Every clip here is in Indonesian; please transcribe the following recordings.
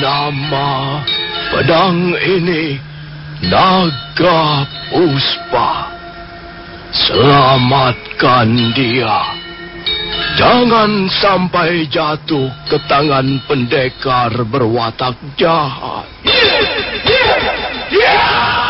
Nama pedang ini Naga Puspa. Selamatkan dia. Jangan sampai jatuh ke tangan pendekar berwatak jahat. Yeah! Yeah!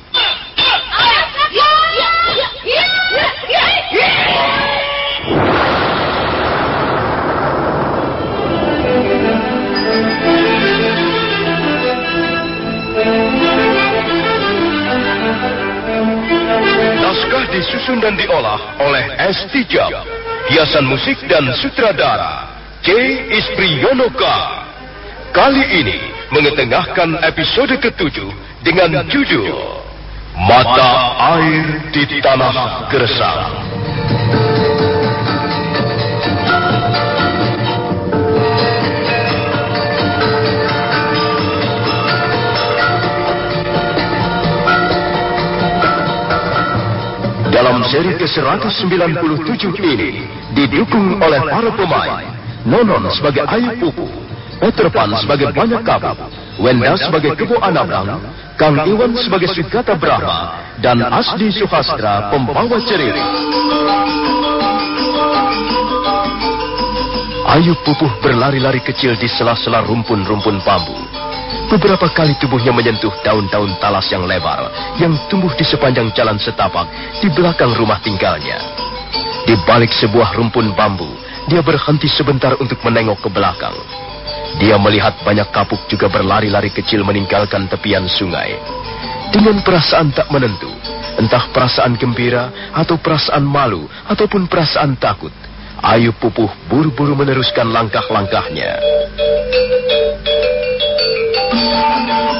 Disusun dan diolah oleh S. Tijab. Hiasan musik dan sutradara C. Ispriyonoka. Kali ini mengetengahkan episode ketujuh dengan judul Mata Air di Tanah Gersang. Dalam seri ke-197 ini didukung oleh para pemain Nonon sebagai Ayu Pupu, Peter Pan sebagai Banyak Kabut, Wenda sebagai Kebo Anabrang, Kang Iwan sebagai Sugata Brahma, dan Asdi Suhastra pembawa cerita. Ayu Pupuh berlari-lari kecil di sela-sela rumpun-rumpun bambu. Beberapa kali tubuhnya menyentuh daun-daun talas yang lebar yang tumbuh di sepanjang jalan setapak di belakang rumah tinggalnya. Di balik sebuah rumpun bambu, dia berhenti sebentar untuk menengok ke belakang. Dia melihat banyak kapuk juga berlari-lari kecil meninggalkan tepian sungai. Dengan perasaan tak menentu, entah perasaan gembira atau perasaan malu ataupun perasaan takut, Ayu Pupuh buru-buru meneruskan langkah-langkahnya. Malam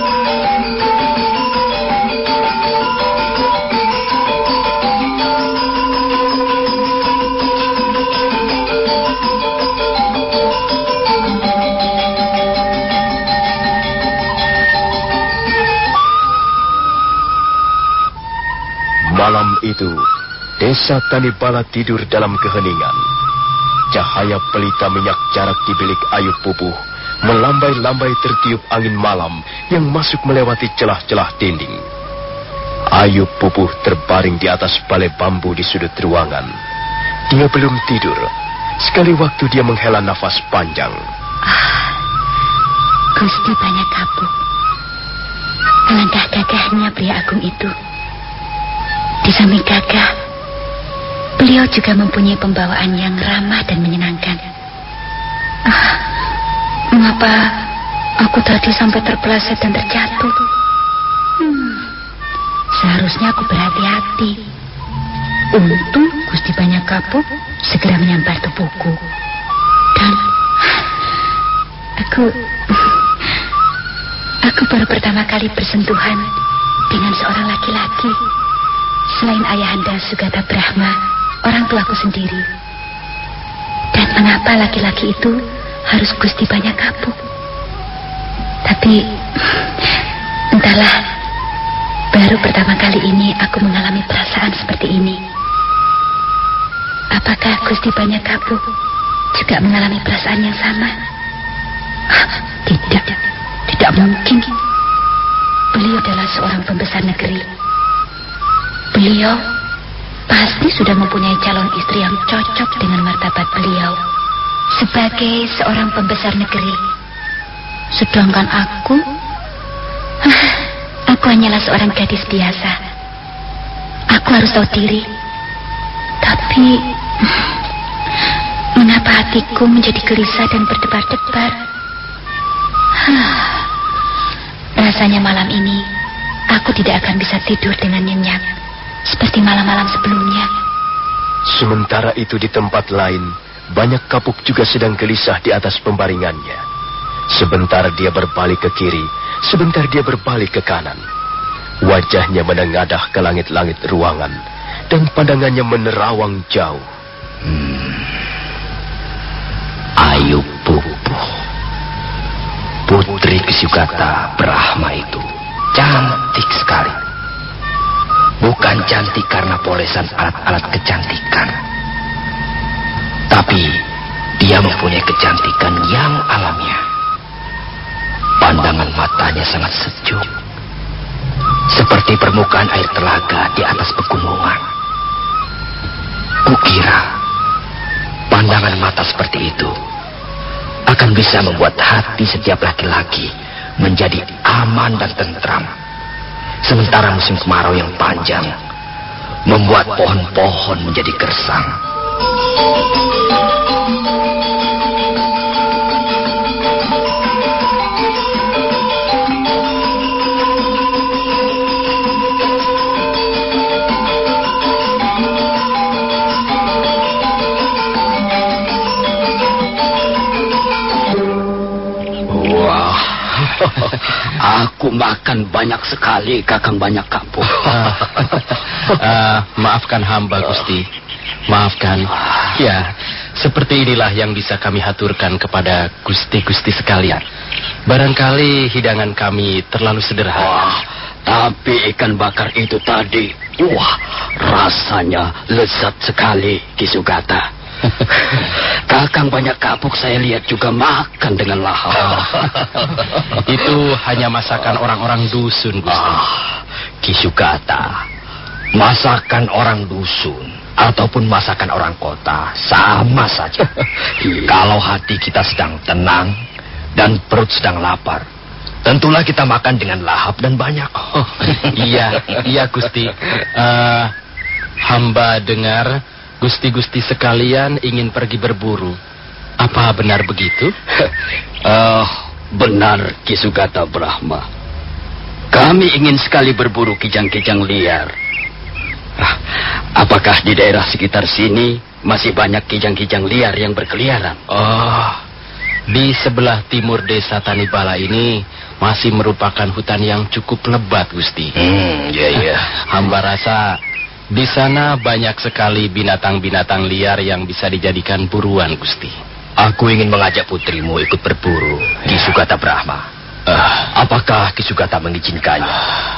itu, desa Tanibala tidur dalam keheningan. Cahaya pelita minyak jarak di bilik Ayu Pupuh melambai-lambai tertiup angin malam yang masuk melewati celah-celah dinding. Ayu Pupuh terbaring di atas balai bambu di sudut ruangan. Dia belum tidur. Sekali waktu dia menghela nafas panjang. Ah, Gusti banyak kapuk. Alangkah gagahnya pria agung itu. Di samping gagah, beliau juga mempunyai pembawaan yang ramah dan menyenangkan. Mengapa aku tadi sampai terpeleset dan terjatuh? Hmm, seharusnya aku berhati-hati. Untung Gusti Banyak Kapuk segera menyampar tubuhku. Dan aku Aku baru pertama kali bersentuhan dengan seorang laki-laki. Selain ayahanda Sugata Brahma, orang tuaku sendiri. Dan mengapa laki-laki itu harus Gusti banyak kapuk? Tapi, entahlah, baru pertama kali ini aku mengalami perasaan seperti ini. Apakah Gusti banyak kapuk juga mengalami perasaan yang sama? Tidak, tidak mungkin. Beliau adalah seorang pembesar negeri. Beliau pasti sudah mempunyai calon istri yang cocok dengan martabat beliau sebagai seorang pembesar negeri. Sedangkan aku, aku hanyalah seorang gadis biasa. Aku harus tahu diri. Tapi, mengapa hatiku menjadi gelisah dan berdebar-debar? Rasanya malam ini, aku tidak akan bisa tidur dengan nyenyak. Seperti malam-malam sebelumnya. Sementara itu di tempat lain, banyak kapuk juga sedang gelisah di atas pembaringannya. Sebentar dia berbalik ke kiri, sebentar dia berbalik ke kanan. Wajahnya menengadah ke langit-langit ruangan, dan pandangannya menerawang jauh. Hmm. Ayu Pupuh. Putri Kesukata Brahma itu cantik sekali. Bukan cantik karena polesan alat-alat kecantikan. Tapi dia mempunyai kecantikan yang alamiah. Pandangan matanya sangat sejuk. Seperti permukaan air telaga di atas pegunungan. Kukira pandangan mata seperti itu akan bisa membuat hati setiap laki-laki menjadi aman dan tentram. Sementara musim kemarau yang panjang membuat pohon-pohon menjadi gersang. Aku makan banyak sekali, Kakang banyak kapuk. uh, maafkan hamba, Gusti. Maafkan. Ya, seperti inilah yang bisa kami haturkan kepada Gusti-Gusti sekalian. Barangkali hidangan kami terlalu sederhana. Wah, tapi ikan bakar itu tadi, wah, rasanya lezat sekali, Kisugata. Kakang banyak kapuk saya lihat juga makan dengan lahap. Itu hanya masakan orang-orang dusun, Gusti. Ah, Kisugata, masakan orang dusun ataupun masakan orang kota sama saja. Kalau hati kita sedang tenang dan perut sedang lapar, tentulah kita makan dengan lahap dan banyak. Oh, iya, iya Gusti. Uh, hamba dengar Gusti-gusti sekalian ingin pergi berburu. Apa benar begitu? uh, benar, Kisugata Brahma. Kami ingin sekali berburu kijang-kijang liar. Uh, apakah di daerah sekitar sini masih banyak kijang-kijang liar yang berkeliaran? Oh, di sebelah timur desa Tanibala ini masih merupakan hutan yang cukup lebat, Gusti. Hmm, iya, iya. Hamba rasa di sana banyak sekali binatang-binatang liar yang bisa dijadikan buruan, Gusti. Aku ingin mengajak putrimu ikut berburu di ya. Sugata Brahma. Uh, apakah Kisugata mengizinkannya? Uh,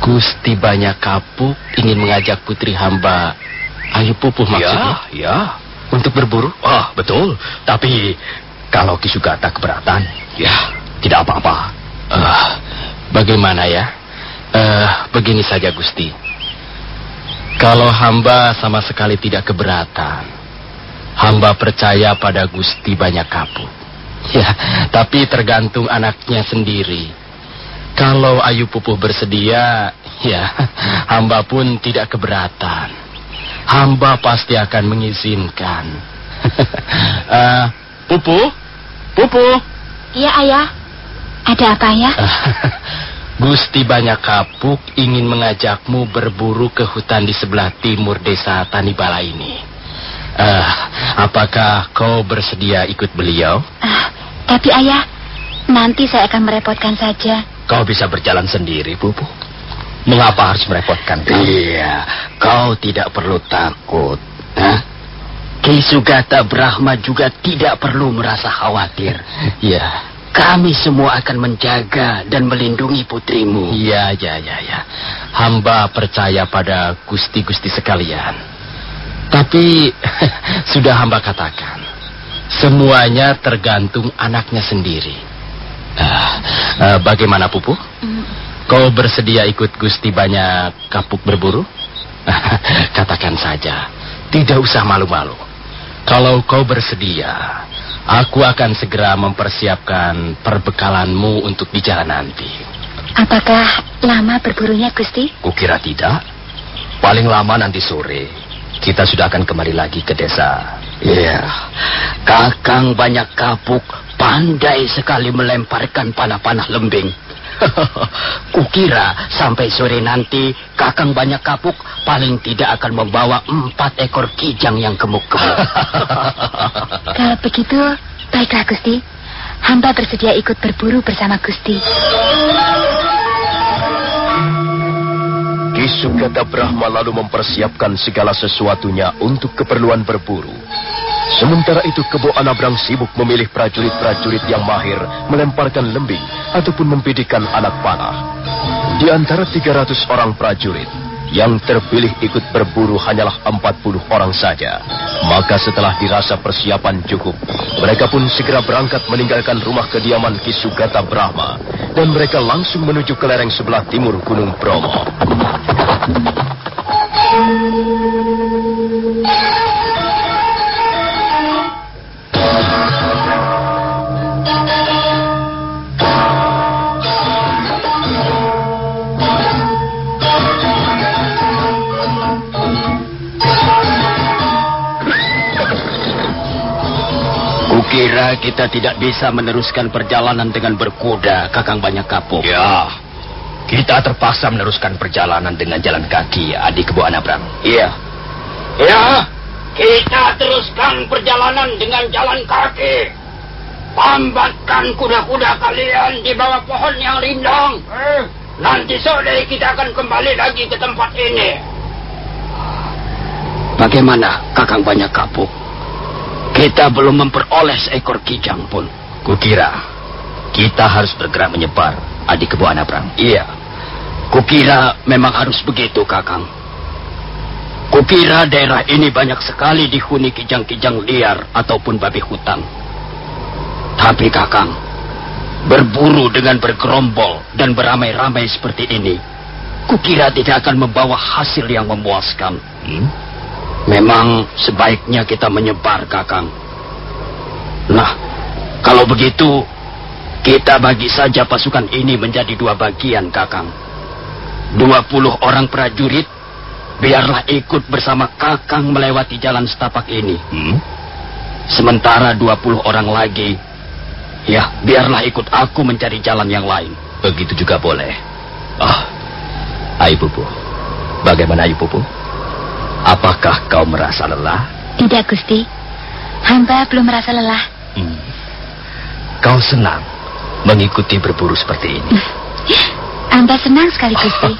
Gusti banyak kapuk ingin mengajak putri hamba Ayu Pupuh maksudnya? Ya, ya. Untuk berburu? Ah, betul. Tapi kalau Kisugata keberatan, ya tidak apa-apa. Uh, bagaimana ya? Uh, begini saja Gusti. Kalau hamba sama sekali tidak keberatan, hamba percaya pada Gusti banyak kapuk. Ya, tapi tergantung anaknya sendiri. Kalau Ayu Pupuh bersedia, ya, hamba pun tidak keberatan. Hamba pasti akan mengizinkan. uh, Pupuh? Pupuh? Iya, Ayah. Ada apa ya? Gusti Banyak Kapuk ingin mengajakmu berburu ke hutan di sebelah timur desa Tanibala ini. Uh, apakah kau bersedia ikut beliau? Uh, tapi ayah, nanti saya akan merepotkan saja. kau bisa berjalan sendiri, Pupu. Mengapa harus merepotkan kau? Iya, kau tidak perlu takut. Hah? Ki Sugata Brahma juga tidak perlu merasa khawatir. Ya, Kami semua akan menjaga dan melindungi putrimu. ya, ya, ya, ya. Hamba percaya pada gusti-gusti sekalian. Tapi sudah hamba katakan, semuanya tergantung anaknya sendiri. Ah, eh, bagaimana Pupu? Kau bersedia ikut gusti banyak kapuk berburu? Katakan saja, tidak usah malu-malu. Kalau kau bersedia, aku akan segera mempersiapkan perbekalanmu untuk di jalan nanti. Apakah lama berburunya, Gusti? Kukira tidak. Paling lama nanti sore, kita sudah akan kembali lagi ke desa. Iya, Kakang banyak kapuk pandai sekali melemparkan panah-panah lembing. Kukira sampai sore nanti Kakang banyak kapuk paling tidak akan membawa empat ekor kijang yang gemuk-gemuk. Kalau begitu, baiklah, Gusti. Hamba bersedia ikut berburu bersama Gusti. Ki Sugata Brahma lalu mempersiapkan segala sesuatunya untuk keperluan berburu. Sementara itu Kebo Anabrang sibuk memilih prajurit-prajurit yang mahir melemparkan lembing ataupun membidikan anak panah. Di antara 300 orang prajurit, yang terpilih ikut berburu hanyalah 40 orang saja. Maka setelah dirasa persiapan cukup, mereka pun segera berangkat meninggalkan rumah kediaman Ki Sugata Brahma dan mereka langsung menuju ke lereng sebelah timur Gunung Bromo. Kukira kita tidak bisa meneruskan perjalanan dengan berkuda, Kakang banyak kapuk. Ya, kita terpaksa meneruskan perjalanan dengan jalan kaki, adik Kebu Anabrang. Iya. Ya, kita teruskan perjalanan dengan jalan kaki. Pambatkan kuda-kuda kalian di bawah pohon yang rindang. Nanti sore kita akan kembali lagi ke tempat ini. Bagaimana, Kakang banyak kapuk? Kita belum memperoleh seekor kijang pun. Kukira kita harus bergerak menyebar, adik Kebu Anabrang. Iya. Kukira memang harus begitu, Kakang. Kukira daerah ini banyak sekali dihuni kijang-kijang liar ataupun babi hutan. Tapi, Kakang, berburu dengan bergerombol dan beramai-ramai seperti ini, kukira tidak akan membawa hasil yang memuaskan. Hmm? Memang sebaiknya kita menyebar, Kakang. Nah, kalau begitu, kita bagi saja pasukan ini menjadi dua bagian, Kakang. Dua puluh orang prajurit, biarlah ikut bersama Kakang melewati jalan setapak ini. Hmm? Sementara dua puluh orang lagi, ya biarlah ikut aku mencari jalan yang lain. Begitu juga boleh. Ah, Ayu Pupu. Bagaimana Ayu Pupu? Apakah kau merasa lelah? Tidak, Gusti. Hamba belum merasa lelah. Hmm. Kau senang mengikuti berburu seperti ini? Hamba senang sekali, Gusti.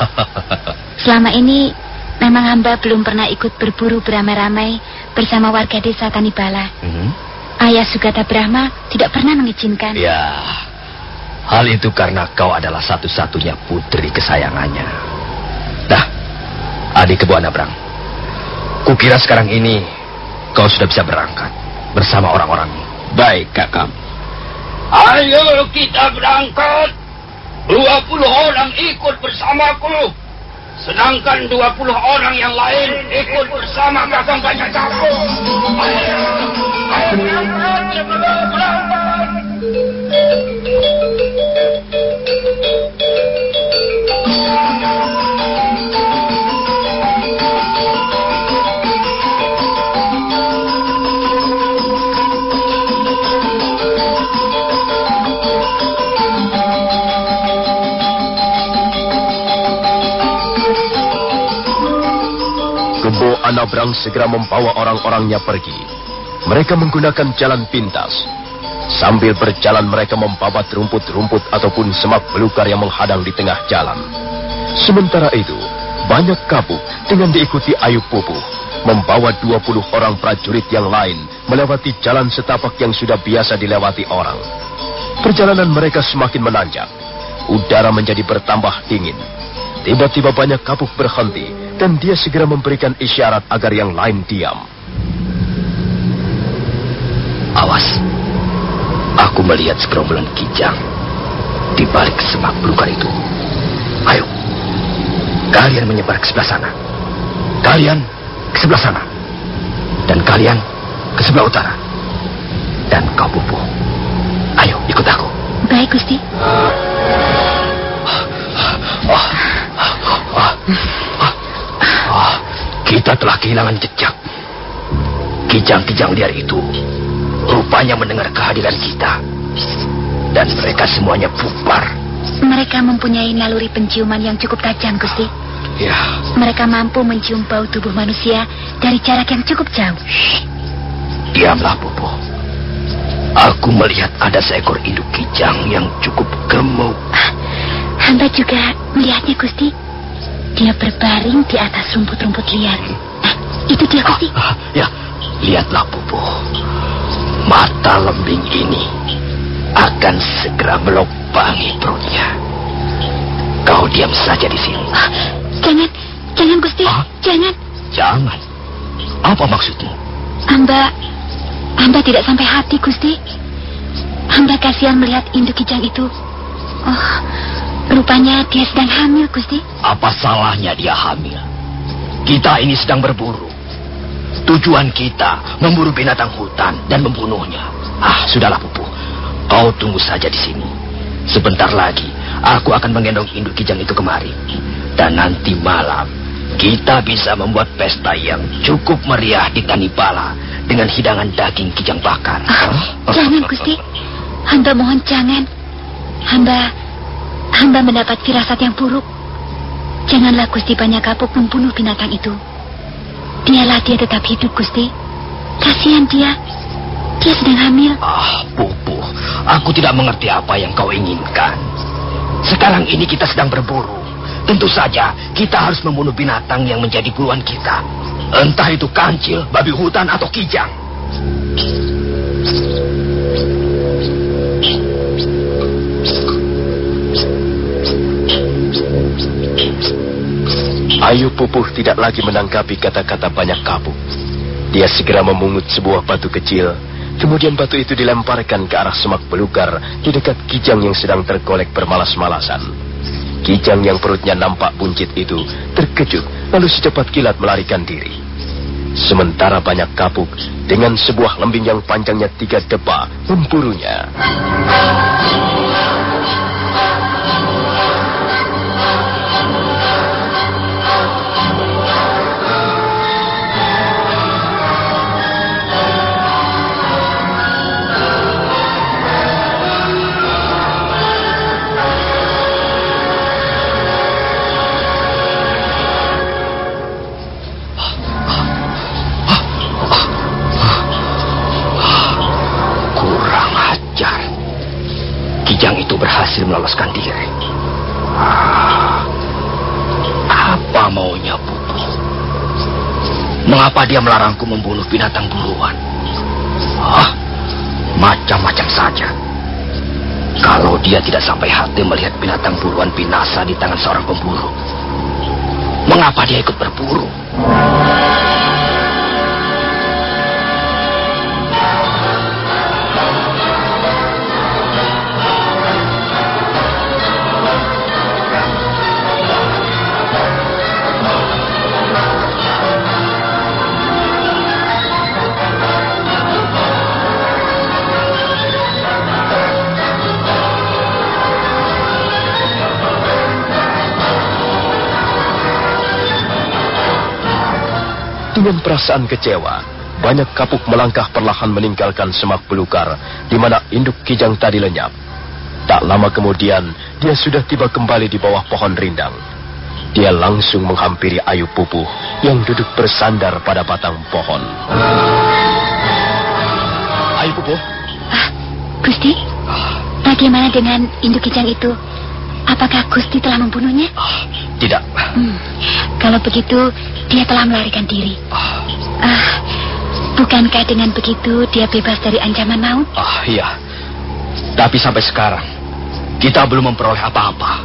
Selama ini memang hamba belum pernah ikut berburu beramai-ramai bersama warga desa Tanibala. Hmm? Ayah Sugata Brahma tidak pernah mengizinkan. Ya, hal itu karena kau adalah satu-satunya putri kesayangannya. Nah, adik Kebu Anabrang, kukira sekarang ini kau sudah bisa berangkat bersama orang-orangmu. Baik, Kakang. Ayo kita berangkat. 20 orang ikut bersamaku. Sedangkan 20 orang yang lain ikut bersama Kakang Banyak. Ayo, ayo berangkat, berangkat. Anabrang segera membawa orang-orangnya pergi. Mereka menggunakan jalan pintas. Sambil berjalan mereka membabat rumput-rumput ataupun semak belukar yang menghadang di tengah jalan. Sementara itu, banyak kabuk dengan diikuti Ayub Pupuh membawa 20 orang prajurit yang lain melewati jalan setapak yang sudah biasa dilewati orang. Perjalanan mereka semakin menanjak. Udara menjadi bertambah dingin. Tiba-tiba banyak kabuk berhenti dan dia segera memberikan isyarat agar yang lain diam. Awas. Aku melihat segerombolan kijang di balik semak belukar itu. Ayo. Kalian menyebar ke sebelah sana. Kalian ke sebelah sana. Dan kalian ke sebelah utara. Dan kau pupuh. Ayo, ikut aku. Baik, Gusti. Kita telah kehilangan jejak. Kijang-kijang liar itu rupanya mendengar kehadiran kita. Dan mereka semuanya bubar. Mereka mempunyai naluri penciuman yang cukup tajam, Gusti. Ya, Mereka mampu mencium bau tubuh manusia dari jarak yang cukup jauh. diamlah, Bobo. Aku melihat ada seekor induk kijang yang cukup gemuk. Hamba juga melihatnya, Gusti. Dia berbaring di atas rumput-rumput liar. Nah, itu dia, Gusti. Ah, ya, lihatlah, Bobo. Mata lembing ini akan segera melubangi perutnya. Kau diam saja di sini. Ah, jangan, jangan, Gusti. Ah? Jangan. Jangan. Apa maksudmu? Hamba, hamba tidak sampai hati, Gusti. Hamba kasihan melihat induk kijang itu. Oh, rupanya dia sedang hamil, Gusti. Apa salahnya dia hamil? Kita ini sedang berburu. Tujuan kita memburu binatang hutan dan membunuhnya. Ah, sudahlah Pupu. Kau tunggu saja di sini. Sebentar lagi aku akan menggendong induk kijang itu kemari. Dan nanti malam kita bisa membuat pesta yang cukup meriah di Tanibala dengan hidangan daging kijang bakar. Ah, jangan, Gusti. Hamba mohon jangan. Hamba, hamba mendapat firasat yang buruk. Janganlah Gusti banyak kapuk membunuh binatang itu. Biarlah dia tetap hidup, Gusti. Kasihan dia. Dia sedang hamil. Ah, Pupu, aku tidak mengerti apa yang kau inginkan. Sekarang ini kita sedang berburu. Tentu saja kita harus membunuh binatang yang menjadi buruan kita. Entah itu kancil, babi hutan, atau kijang. Ayu Pupuh tidak lagi menanggapi kata-kata banyak kabuk. Dia segera memungut sebuah batu kecil, kemudian batu itu dilemparkan ke arah semak belukar di dekat kijang yang sedang tergolek bermalas-malasan. Kijang yang perutnya nampak buncit itu terkejut lalu secepat kilat melarikan diri. Sementara banyak kapuk dengan sebuah lembing yang panjangnya tiga depa memburunya. Berhasil meloloskan diri. Apa maunya Pupu? Mengapa dia melarangku membunuh binatang buruan? Ah, macam-macam saja. Kalau dia tidak sampai hati melihat binatang buruan binasa di tangan seorang pemburu, mengapa dia ikut berburu? Dengan perasaan kecewa, banyak kapuk melangkah perlahan meninggalkan semak belukar di mana induk kijang tadi lenyap. Tak lama kemudian, dia sudah tiba kembali di bawah pohon rindang. Dia langsung menghampiri Ayu Pupuh yang duduk bersandar pada batang pohon. Ayo Pupu, Gusti, bagaimana dengan induk kijang itu? Apakah Gusti telah membunuhnya? Tidak. Hmm, kalau begitu, dia telah melarikan diri. Ah, bukankah dengan begitu dia bebas dari ancaman maut? Ah, iya. Tapi sampai sekarang, kita belum memperoleh apa-apa.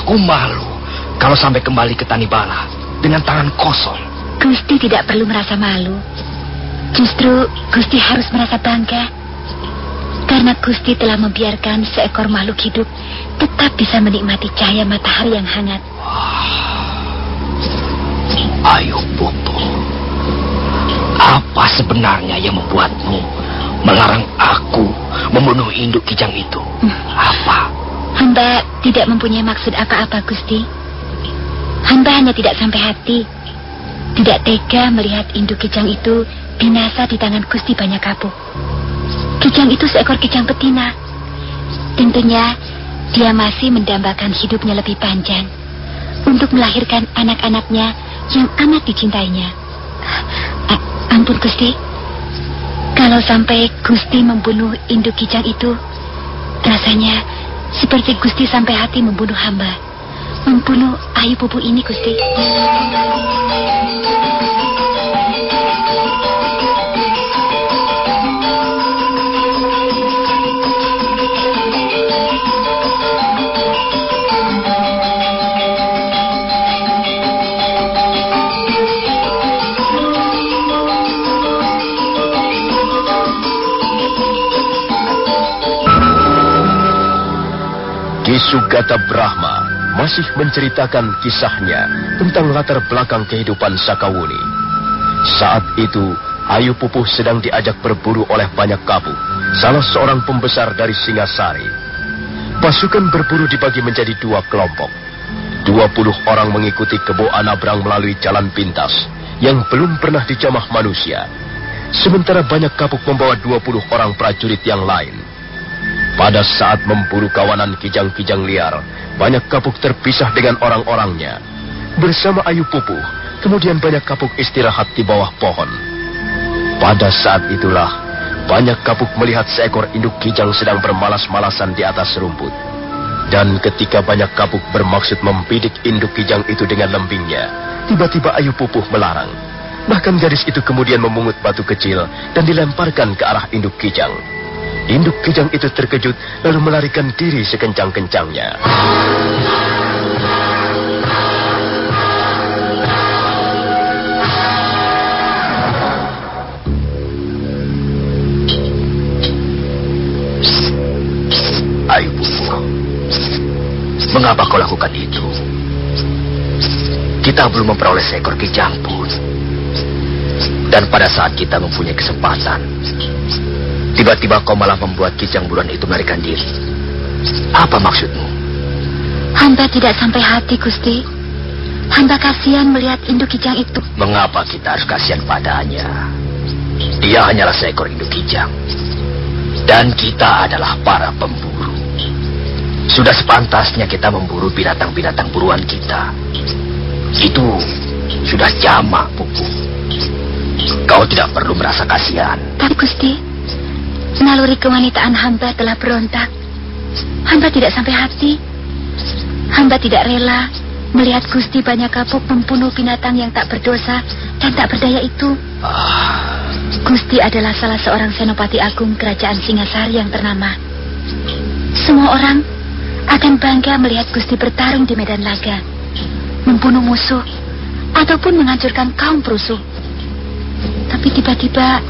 Aku malu kalau sampai kembali ke Tanibala dengan tangan kosong. Gusti tidak perlu merasa malu. Justru Gusti harus merasa bangga. Karena Gusti telah membiarkan seekor makhluk hidup tetap bisa menikmati cahaya matahari yang hangat. Ayo, Bobo. Apa sebenarnya yang membuatmu melarang aku membunuh induk kijang itu? Apa? Hamba tidak mempunyai maksud apa-apa, Gusti. Hamba hanya tidak sampai hati. Tidak tega melihat induk kijang itu binasa di tangan Gusti banyak kapuk. Kijang itu seekor kijang betina. Tentunya dia masih mendambakan hidupnya lebih panjang untuk melahirkan anak-anaknya yang amat dicintainya. A- ampun Gusti, kalau sampai Gusti membunuh induk kijang itu, rasanya seperti Gusti sampai hati membunuh hamba. Membunuh Ayu Pupu ini, Gusti. Sugata Brahma masih menceritakan kisahnya tentang latar belakang kehidupan Sakawuni. Saat itu, Ayu Pupuh sedang diajak berburu oleh banyak kabuk, salah seorang pembesar dari Singasari. Pasukan berburu dibagi menjadi dua kelompok. Dua puluh orang mengikuti kebo Anabrang melalui jalan pintas yang belum pernah dijamah manusia. Sementara banyak kabuk membawa dua puluh orang prajurit yang lain. Pada saat memburu kawanan kijang-kijang liar, banyak kapuk terpisah dengan orang-orangnya. Bersama Ayu Pupuh, kemudian banyak kapuk istirahat di bawah pohon. Pada saat itulah, banyak kapuk melihat seekor induk kijang sedang bermalas-malasan di atas rumput. Dan ketika banyak kapuk bermaksud membidik induk kijang itu dengan lembingnya, tiba-tiba Ayu Pupuh melarang. Bahkan gadis itu kemudian memungut batu kecil dan dilemparkan ke arah induk kijang. Induk kijang itu terkejut lalu melarikan diri sekencang-kencangnya. Mengapa kau lakukan itu? Kita belum memperoleh seekor kijang pun. Dan pada saat kita mempunyai kesempatan, tiba-tiba kau malah membuat kijang buruan itu melarikan diri. Apa maksudmu? Hamba tidak sampai hati, Gusti. Hamba kasihan melihat induk kijang itu. Mengapa kita harus kasihan padanya? Dia hanyalah seekor induk kijang. Dan kita adalah para pemburu. Sudah sepantasnya kita memburu binatang-binatang buruan kita. Itu sudah jamak, Pupu. Kau tidak perlu merasa kasihan. Tapi Gusti, naluri kewanitaan hamba telah berontak. Hamba tidak sampai hati. Hamba tidak rela melihat Gusti banyak kapuk membunuh binatang yang tak berdosa dan tak berdaya itu. Gusti adalah salah seorang senopati agung kerajaan Singasari yang ternama. Semua orang akan bangga melihat Gusti bertarung di medan laga, membunuh musuh, ataupun menghancurkan kaum perusuh. Tapi tiba-tiba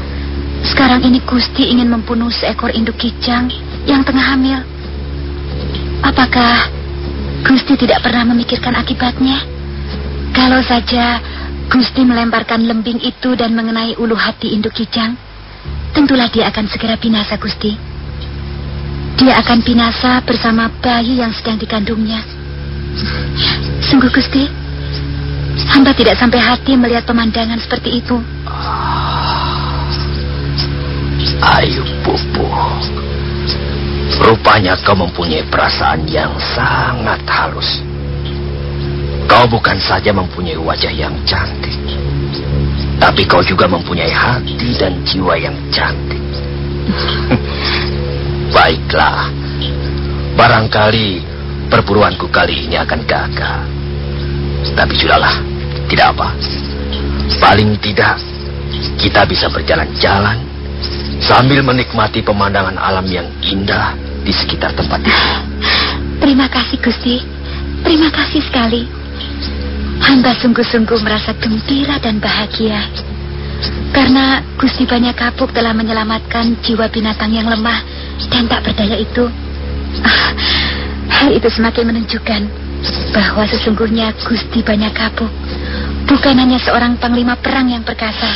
sekarang ini Gusti ingin membunuh seekor induk kijang yang tengah hamil. Apakah Gusti tidak pernah memikirkan akibatnya? Kalau saja Gusti melemparkan lembing itu dan mengenai ulu hati induk kijang, tentulah dia akan segera binasa, Gusti. Dia akan binasa bersama bayi yang sedang dikandungnya. Sungguh, Gusti, hamba tidak sampai hati melihat pemandangan seperti itu. Ayo, Pupu. Rupanya kau mempunyai perasaan yang sangat halus. Kau bukan saja mempunyai wajah yang cantik, tapi kau juga mempunyai hati dan jiwa yang cantik. Baiklah. Barangkali perburuanku kali ini akan gagal. Tapi sudahlah, tidak apa. Paling tidak kita bisa berjalan-jalan sambil menikmati pemandangan alam yang indah di sekitar tempat ini. Terima kasih Gusti. Terima kasih sekali. Hamba sungguh-sungguh merasa gembira dan bahagia. Karena Gusti Banyak Kapuk telah menyelamatkan jiwa binatang yang lemah dan tak berdaya itu. Ah, hal itu semakin menunjukkan bahwa sesungguhnya Gusti Banyak Kapuk bukan hanya seorang panglima perang yang perkasa,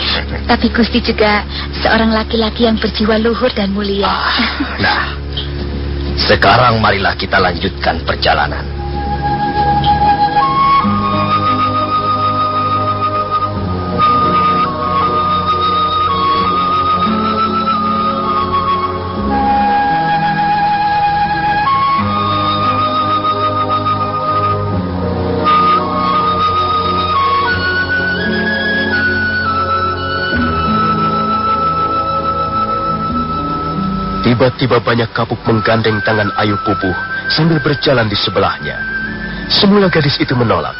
tapi Gusti juga seorang laki-laki yang berjiwa luhur dan mulia. Ah, nah, sekarang marilah kita lanjutkan perjalanan. Tiba-tiba banyak kapuk menggandeng tangan Ayu Pupuh sambil berjalan di sebelahnya. Semula gadis itu menolak,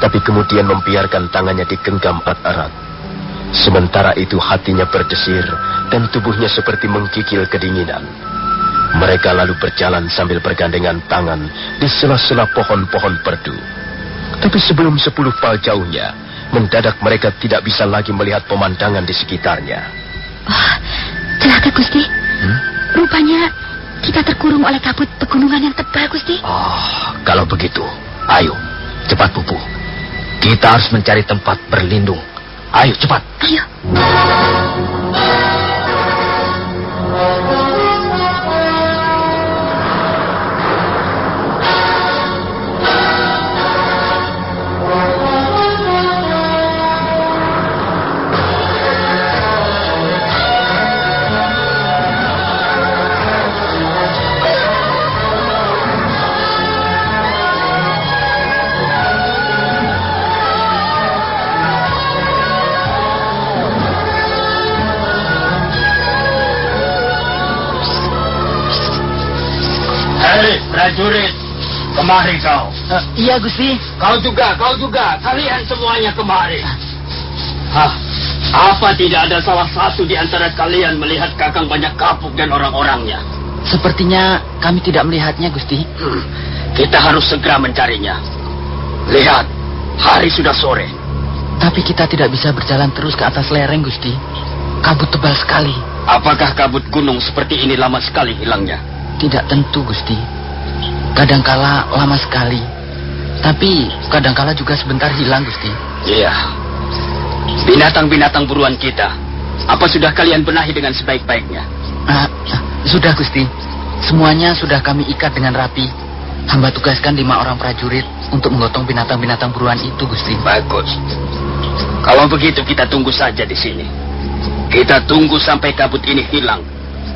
tapi kemudian membiarkan tangannya digenggam erat-erat. Sementara itu hatinya berdesir dan tubuhnya seperti menggigil kedinginan. Mereka lalu berjalan sambil bergandengan tangan di sela-sela pohon-pohon perdu. Tapi sebelum sepuluh pal jauhnya, mendadak mereka tidak bisa lagi melihat pemandangan di sekitarnya. Oh, celaka Gusti. Hmm? Rupanya kita terkurung oleh kabut pegunungan yang tebal, Gusti. Oh, kalau begitu, ayo, cepat pupu. Kita harus mencari tempat berlindung. Ayo, cepat. Ayo. Kemari kau. Uh, iya, Gusti. Kau juga, kau juga. Kalian semuanya kemari. Hah, apa tidak ada salah satu di antara kalian melihat kakang banyak kapuk dan orang-orangnya? Sepertinya kami tidak melihatnya, Gusti. Hmm, kita harus segera mencarinya. Lihat, hari sudah sore. Tapi kita tidak bisa berjalan terus ke atas lereng, Gusti. Kabut tebal sekali. Apakah kabut gunung seperti ini lama sekali hilangnya? Tidak tentu, Gusti. Kadangkala lama sekali. Tapi kadangkala juga sebentar hilang, Gusti. Iya. Binatang-binatang buruan kita. Apa sudah kalian benahi dengan sebaik-baiknya? Uh, sudah, Gusti. Semuanya sudah kami ikat dengan rapi. Hamba tugaskan lima orang prajurit untuk menggotong binatang-binatang buruan itu, Gusti. Bagus. Kalau begitu kita tunggu saja di sini. Kita tunggu sampai kabut ini hilang.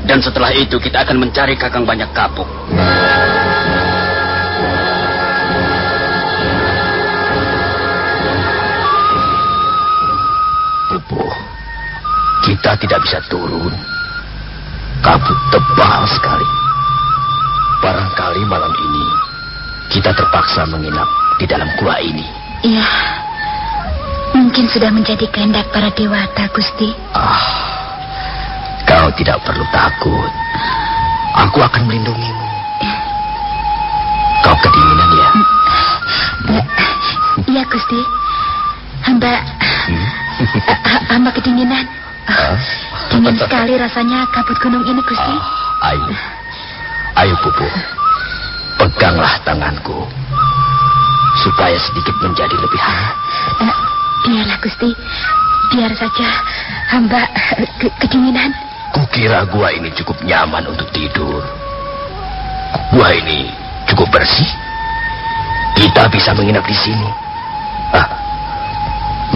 Dan setelah itu kita akan mencari kakang banyak kapuk. Kita tidak bisa turun. Kabut tebal sekali. Barangkali malam ini kita terpaksa menginap di dalam gua ini. Iya. Mungkin sudah menjadi kehendak para dewata, Gusti. Ah. Kau tidak perlu takut. Aku akan melindungimu. Kau kedinginan ya? Iya, Gusti. Hamba... Hmm? hamba kedinginan. Dingin sekali rasanya kabut gunung ini, Gusti. Oh, ayo. Ayo, Pupu. Peganglah tanganku. Supaya sedikit menjadi lebih hangat. Uh, biarlah, Gusti. Biar saja hamba ke kedinginan. Kukira gua ini cukup nyaman untuk tidur. Gua ini cukup bersih. Kita bisa menginap di sini. Ah,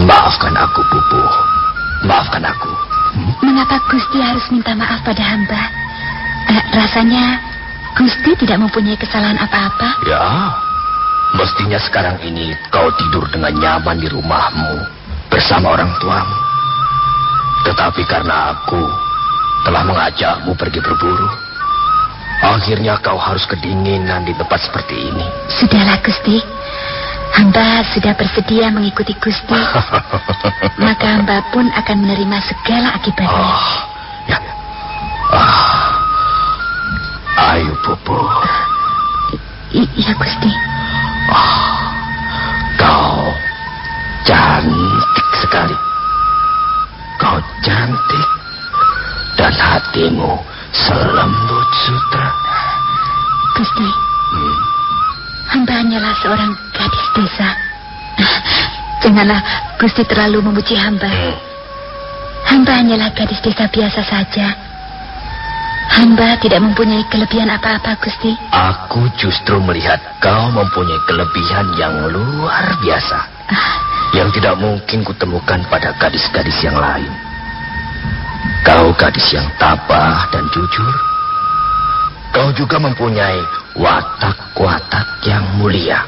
maafkan aku, Pupu. Maafkan aku. Mengapa Gusti harus minta maaf pada hamba? Eh, rasanya Gusti tidak mempunyai kesalahan apa-apa. Ya, mestinya sekarang ini kau tidur dengan nyaman di rumahmu bersama orang tuamu. Tetapi karena aku telah mengajakmu pergi berburu, Akhirnya kau harus kedinginan di tempat seperti ini. Sudahlah, Gusti. Hamba sudah bersedia mengikuti Gusti. Maka hamba pun akan menerima segala akibatnya. Oh, ya. Ah. Ayo. I- iya, Gusti. Kau cantik sekali. Kau cantik. Dan hatimu selembut sutra. Gusti. Hamba hanyalah seorang gadis desa. Janganlah Gusti terlalu memuji hamba. Hamba hanyalah gadis desa biasa saja. Hamba tidak mempunyai kelebihan apa-apa, Gusti. Aku justru melihat kau mempunyai kelebihan yang luar biasa. Yang tidak mungkin kutemukan pada gadis-gadis yang lain. Kau gadis yang tabah dan jujur. Kau juga mempunyai watak-watak yang mulia.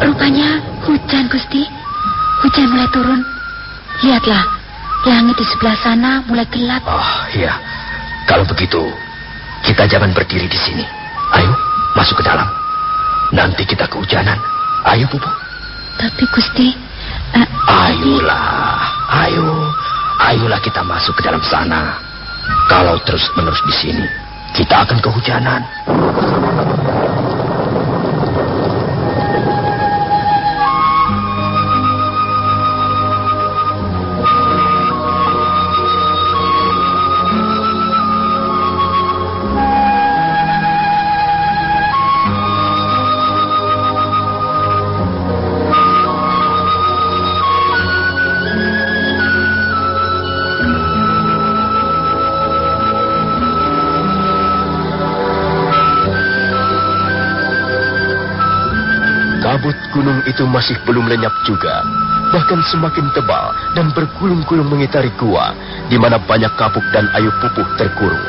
Rupanya hujan, Gusti. Hujan mulai turun. Lihatlah, langit di sebelah sana mulai gelap. Oh, iya. Kalau begitu, kita jangan berdiri di sini. Ayo, masuk ke dalam. Nanti kita kehujanan. Ayo, Pupu. Tapi Gusti, eh, Ayolah, ayo. Ayolah kita masuk ke dalam sana. Kalau terus-menerus di sini, kita akan kehujanan. Itu masih belum lenyap juga. Bahkan semakin tebal dan bergulung-gulung mengitari gua, di mana banyak kapuk dan ayu pupuh terkurung.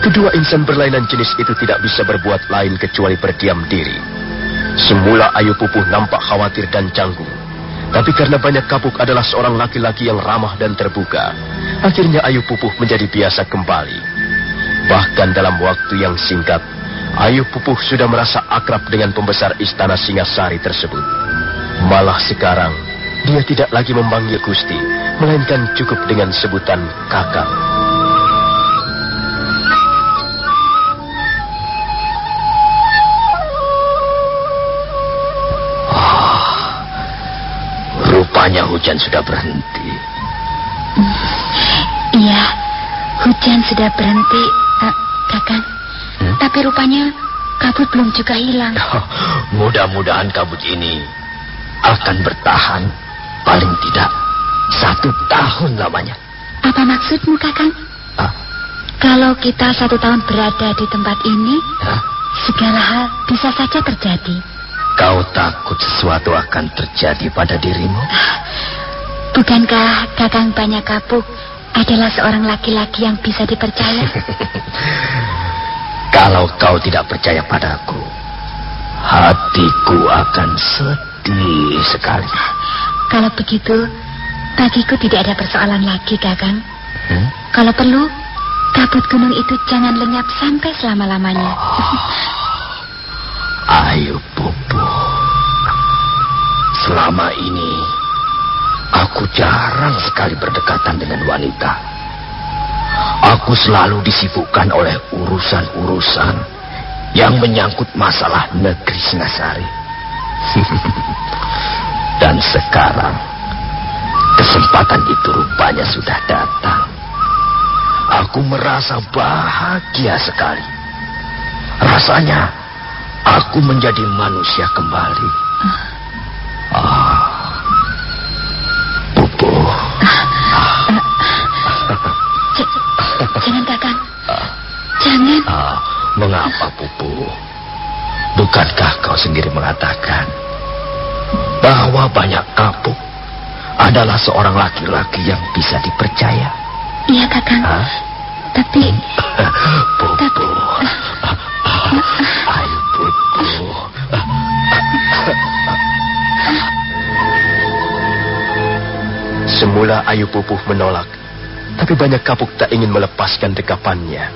Kedua insan berlainan jenis itu tidak bisa berbuat lain kecuali berdiam diri. Semula ayu pupuh nampak khawatir dan canggung. Tapi karena banyak kapuk adalah seorang laki-laki yang ramah dan terbuka, akhirnya ayu pupuh menjadi biasa kembali. Bahkan dalam waktu yang singkat, Ayu Pupuh sudah merasa akrab dengan pembesar istana Singasari tersebut. Malah sekarang, dia tidak lagi memanggil Gusti, melainkan cukup dengan sebutan kakak. Rupanya hujan sudah berhenti. iya, hujan sudah berhenti, eh, Kakang. Hmm? Tapi rupanya kabut belum juga hilang. Mudah-mudahan kabut ini akan bertahan paling tidak satu tahun lamanya. Apa maksudmu, Kakang? Ah, Kalau kita satu tahun berada di tempat ini, hah? segala hal bisa saja terjadi. Kau takut sesuatu akan terjadi pada dirimu? Bukankah Kakang Banyak Kapuk adalah seorang laki-laki yang bisa dipercaya? Kalau kau tidak percaya padaku, hatiku akan sedih sekali. Kalau begitu, bagiku tidak ada persoalan lagi, Kakang. Hmm? Kalau perlu, kabut gunung itu jangan lenyap sampai selama-lamanya. Ayo, Pupu. Selama ini, aku jarang sekali berdekatan dengan wanita. Aku selalu disibukkan oleh urusan-urusan yang menyangkut masalah negeri Singasari. Dan sekarang, kesempatan itu rupanya sudah datang. Aku merasa bahagia sekali. Rasanya aku menjadi manusia kembali. Ah, jangan, Kakang. Jangan. ah, mengapa Pupu? Bukankah kau sendiri mengatakan bahwa banyak kapuk adalah seorang laki-laki yang bisa dipercaya? Iya, Kakang. Hah? Tapi, Pupu, ayo Pupu. Semula Ayu Pupuh menolak. Tapi banyak kapuk tak ingin melepaskan dekapannya.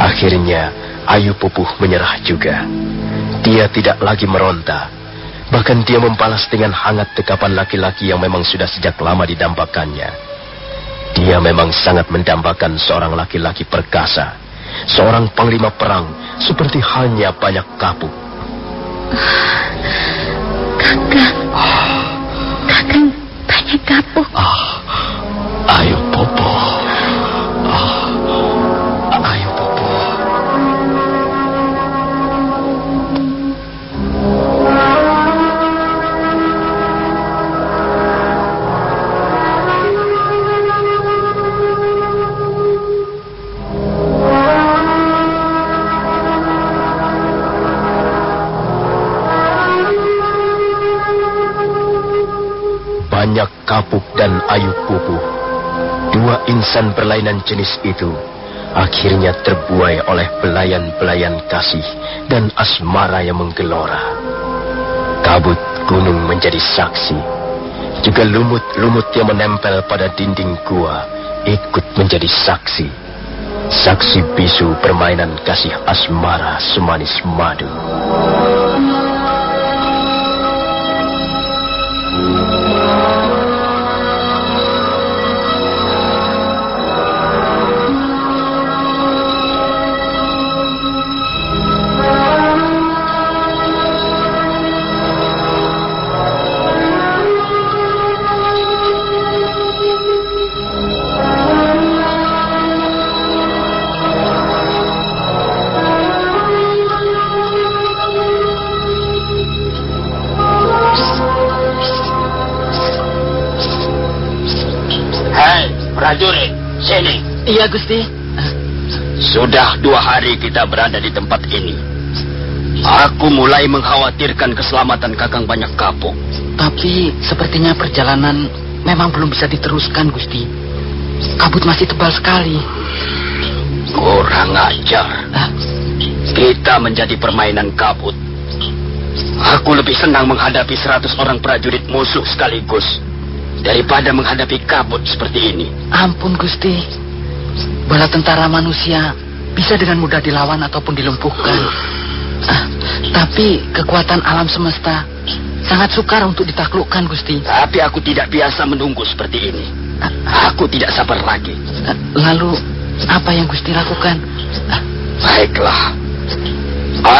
Akhirnya, Ayu Pupuh menyerah juga. Dia tidak lagi meronta. Bahkan dia membalas dengan hangat dekapan laki-laki yang memang sudah sejak lama didambakannya. Dia memang sangat mendambakan seorang laki-laki perkasa. Seorang panglima perang seperti halnya banyak kapuk. Kakak. Kakak banyak kapuk. Ah, ayo Kapuk dan ayu pupuh. Dua insan berlainan jenis itu akhirnya terbuai oleh belayan-belayan kasih dan asmara yang menggelora. Kabut gunung menjadi saksi. Juga lumut-lumut yang menempel pada dinding gua ikut menjadi saksi. Saksi bisu permainan kasih asmara semanis madu. Iya, Gusti. Sudah dua hari kita berada di tempat ini. Aku mulai mengkhawatirkan keselamatan Kakang Banyak Kapuk. Tapi sepertinya perjalanan memang belum bisa diteruskan, Gusti. Kabut masih tebal sekali. Kurang ajar. Ah, Kita menjadi permainan kabut. Aku lebih senang menghadapi seratus orang prajurit musuh sekaligus daripada menghadapi kabut seperti ini. ampun, Gusti. Bala tentara manusia bisa dengan mudah dilawan ataupun dilumpuhkan. Ah, tapi kekuatan alam semesta sangat sukar untuk ditaklukkan, Gusti. Tapi aku tidak biasa menunggu seperti ini. Ah, Aku tidak sabar lagi. ah, lalu apa yang Gusti lakukan? Ah, Baiklah.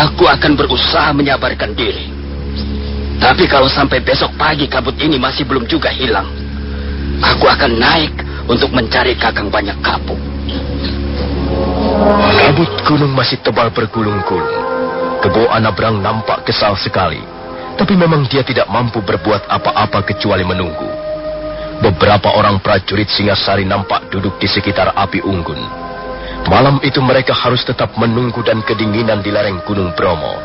Aku akan berusaha menyabarkan diri. Tapi kalau sampai besok pagi kabut ini masih belum juga hilang, aku akan naik untuk mencari kakang banyak kapuk. Kabut gunung masih tebal bergulung-gulung. Kebo Anabrang nampak kesal sekali. Tapi memang dia tidak mampu berbuat apa-apa kecuali menunggu. Beberapa orang prajurit Singasari nampak duduk di sekitar api unggun. Malam itu mereka harus tetap menunggu dan kedinginan di lereng Gunung Bromo.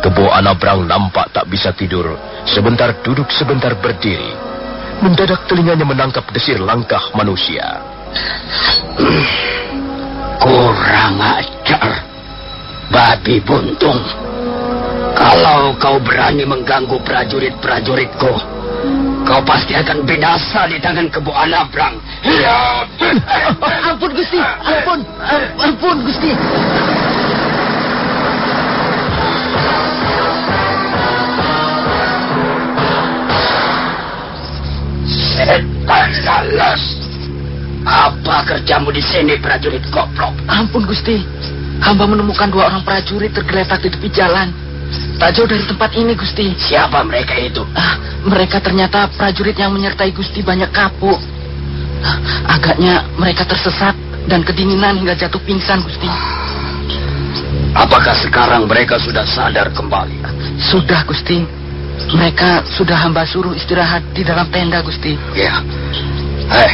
Kebo Anabrang nampak tak bisa tidur. Sebentar duduk, sebentar berdiri. Mendadak telinganya menangkap desir langkah manusia. Kurang ajar. Babi buntung. Kalau kau berani mengganggu prajurit-prajuritku, kau pasti akan binasa di tangan kebu Anabrang. Ya. ampun, Gusti. Ampun. Am- Ampun, Gusti. Setan lalas. Apa kerjamu di sini, prajurit koplok? Ampun, Gusti. Hamba menemukan dua orang prajurit tergeletak di tepi jalan. Tak jauh dari tempat ini, Gusti. Siapa mereka itu? Ah, mereka ternyata prajurit yang menyertai Gusti banyak kapuk. Ah, agaknya mereka tersesat dan kedinginan hingga jatuh pingsan, Gusti. Apakah sekarang mereka sudah sadar kembali? Sudah, Gusti. Mereka sudah hamba suruh istirahat di dalam tenda, Gusti. Ya. Eh,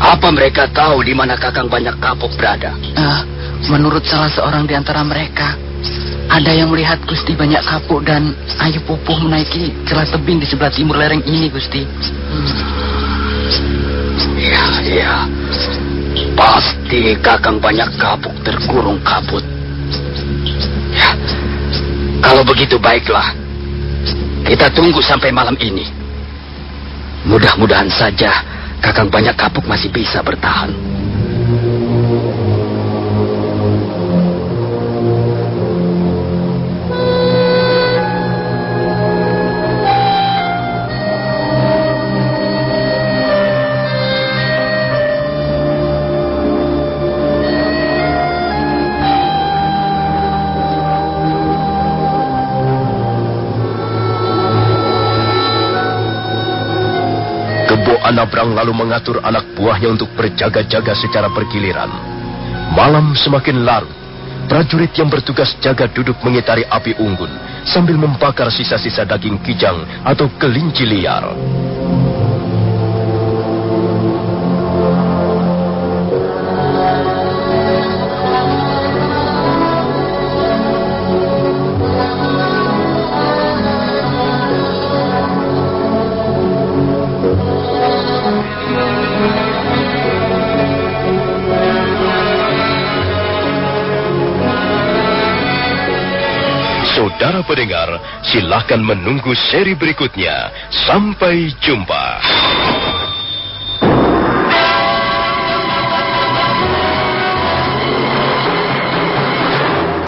apa mereka tahu di mana kakang banyak kapuk berada? Ah, menurut salah seorang di antara mereka, ada yang melihat Gusti banyak kapuk dan Ayu Pupuh menaiki celah tebing di sebelah timur lereng ini, Gusti. Iya, iya. Pasti kakang banyak kapuk terkurung kabut. Ya, kalau begitu baiklah. Kita tunggu sampai malam ini. Mudah-mudahan saja Kakang banyak kapuk masih bisa bertahan. Lalu mengatur anak buahnya untuk berjaga-jaga secara bergiliran. Malam semakin larut. Prajurit yang bertugas jaga duduk mengitari api unggun sambil membakar sisa-sisa daging kijang atau kelinci liar. Saudara pendengar, silakan menunggu seri berikutnya. Sampai jumpa.